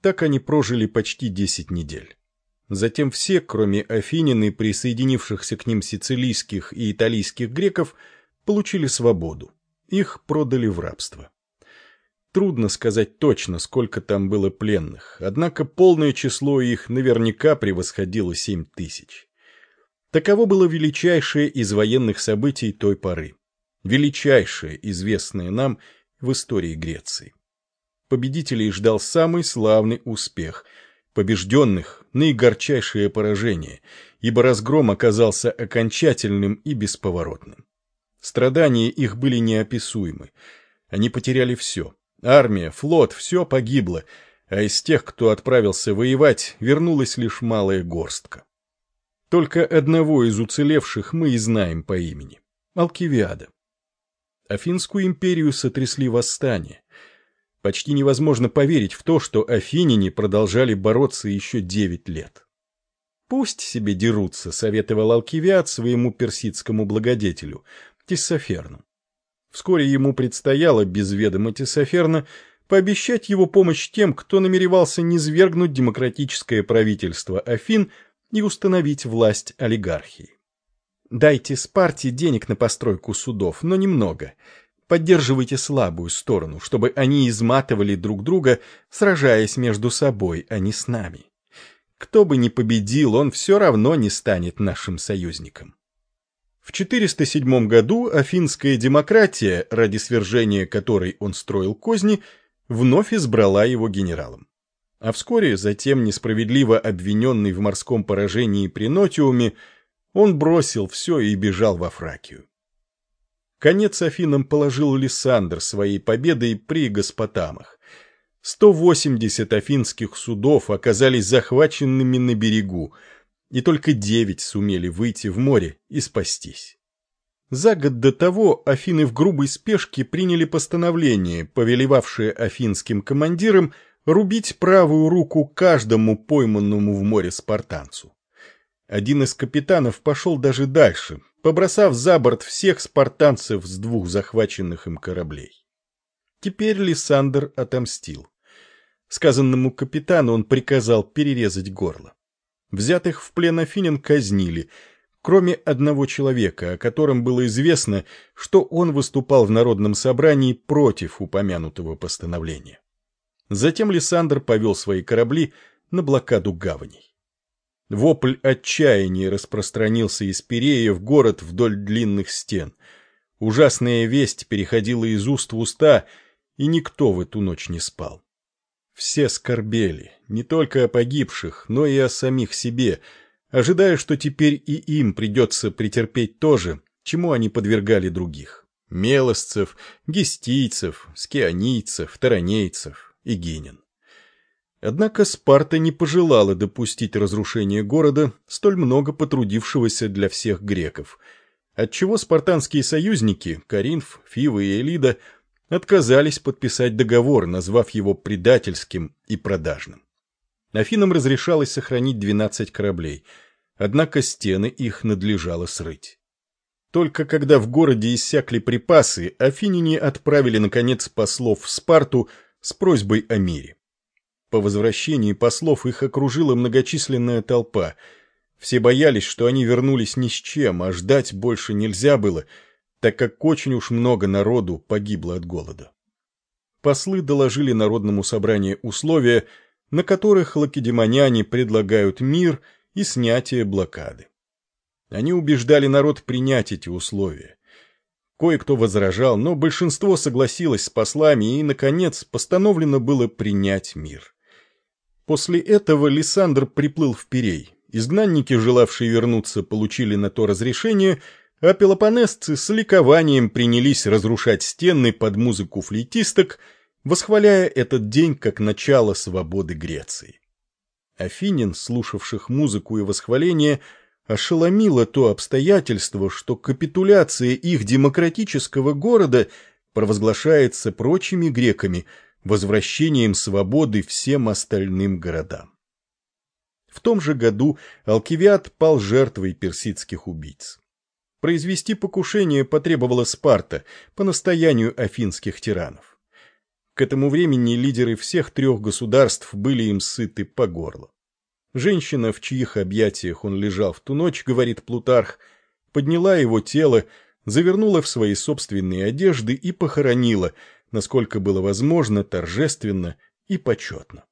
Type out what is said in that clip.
Так они прожили почти 10 недель. Затем все, кроме Афинин и присоединившихся к ним сицилийских и италийских греков, получили свободу. Их продали в рабство. Трудно сказать точно, сколько там было пленных, однако полное число их наверняка превосходило семь тысяч. Таково было величайшее из военных событий той поры. Величайшее, известное нам в истории Греции. Победителей ждал самый славный успех, побежденных – наигорчайшее поражение, ибо разгром оказался окончательным и бесповоротным. Страдания их были неописуемы. Они потеряли все – Армия, флот, все погибло, а из тех, кто отправился воевать, вернулась лишь малая горстка. Только одного из уцелевших мы и знаем по имени – Алкивиада. Афинскую империю сотрясли восстания. Почти невозможно поверить в то, что афиняне продолжали бороться еще девять лет. «Пусть себе дерутся», — советовал Алкивиад своему персидскому благодетелю, Тиссоферну. Вскоре ему предстояло, без ведома Тесоферна, пообещать его помощь тем, кто намеревался низвергнуть демократическое правительство Афин и установить власть олигархии. Дайте Спарте денег на постройку судов, но немного. Поддерживайте слабую сторону, чтобы они изматывали друг друга, сражаясь между собой, а не с нами. Кто бы ни победил, он все равно не станет нашим союзником. В 407 году афинская демократия, ради свержения которой он строил козни, вновь избрала его генералом. А вскоре, затем несправедливо обвиненный в морском поражении при Нотиуме, он бросил все и бежал во Фракию. Конец Афинам положил Лиссандр своей победой при Госпотамах. 180 афинских судов оказались захваченными на берегу, и только девять сумели выйти в море и спастись. За год до того Афины в грубой спешке приняли постановление, повелевавшее афинским командирам рубить правую руку каждому пойманному в море спартанцу. Один из капитанов пошел даже дальше, побросав за борт всех спартанцев с двух захваченных им кораблей. Теперь Лиссандр отомстил. Сказанному капитану он приказал перерезать горло. Взятых в плен афинян казнили, кроме одного человека, о котором было известно, что он выступал в народном собрании против упомянутого постановления. Затем Лиссандр повел свои корабли на блокаду гаваней. Вопль отчаяния распространился из Пирея в город вдоль длинных стен. Ужасная весть переходила из уст в уста, и никто в эту ночь не спал. Все скорбели, не только о погибших, но и о самих себе, ожидая, что теперь и им придется претерпеть то же, чему они подвергали других. Мелосцев, гестийцев, скионийцев, таранейцев и гинин. Однако Спарта не пожелала допустить разрушения города, столь много потрудившегося для всех греков, отчего спартанские союзники, Каринф, Фива и Элида, отказались подписать договор, назвав его предательским и продажным. Афинам разрешалось сохранить 12 кораблей, однако стены их надлежало срыть. Только когда в городе иссякли припасы, афиняне отправили, наконец, послов в Спарту с просьбой о мире. По возвращении послов их окружила многочисленная толпа. Все боялись, что они вернулись ни с чем, а ждать больше нельзя было — так как очень уж много народу погибло от голода. Послы доложили Народному собранию условия, на которых лакедемоняне предлагают мир и снятие блокады. Они убеждали народ принять эти условия. Кое-кто возражал, но большинство согласилось с послами, и, наконец, постановлено было принять мир. После этого Лиссандр приплыл в Пирей. Изгнанники, желавшие вернуться, получили на то разрешение – а пелопонесцы с ликованием принялись разрушать стены под музыку флейтисток, восхваляя этот день как начало свободы Греции. Афинин, слушавших музыку и восхваление, ошеломило то обстоятельство, что капитуляция их демократического города провозглашается прочими греками возвращением свободы всем остальным городам. В том же году Алкивиад пал жертвой персидских убийц. Произвести покушение потребовала Спарта по настоянию афинских тиранов. К этому времени лидеры всех трех государств были им сыты по горло. Женщина, в чьих объятиях он лежал в ту ночь, говорит Плутарх, подняла его тело, завернула в свои собственные одежды и похоронила, насколько было возможно, торжественно и почетно.